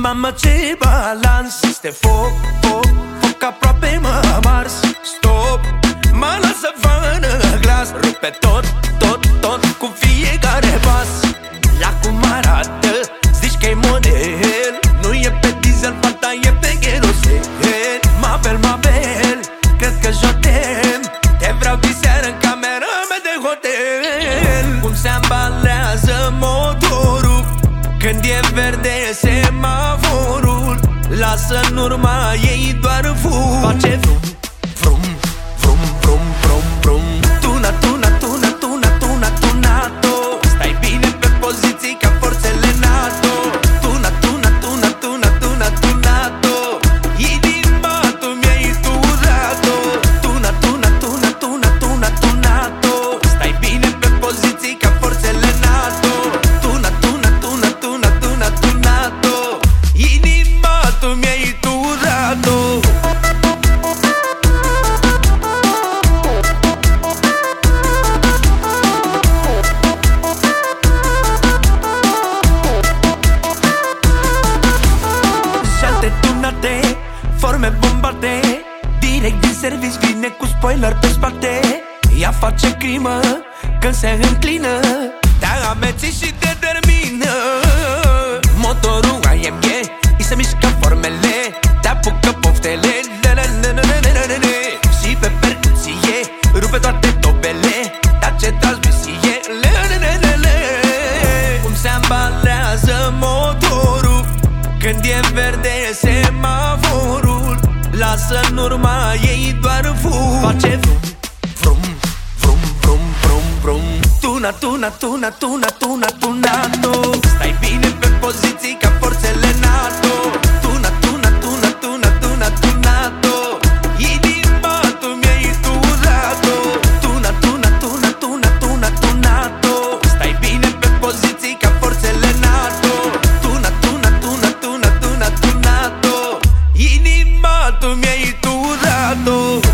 Mamă ce balans Este foc, foc, foc aproape mă mars. Stop, mă lasă fără glas Rupe tot, tot, tot cu fiecare pas. La cum arată, zici că e model. Nu e pe diesel, fata e pe kerosel Mabel, Mabel, cred că jotem Te vreau diseară în camera mea de hotel. Cum se ambalează motorul Când e verde semaforul Lasă în urma ei doar spoiler pe spate Ea face crimă când se înclină Te ameți și te termină Motorul AMG îi se mișcă formele Te apucă poftele le, le, le, le, le, le, le, le. Și pe percuție rupe toate tobele Tace transmisie le, le, le, le, le. Cum se ambalează motorul când e verde semaforul Lasă în urma ei doar fum Face vrum, vrum, vrum, vrum, vrum, vrum. Tuna, tuna, tuna, tuna, tuna, tuna, Stai gato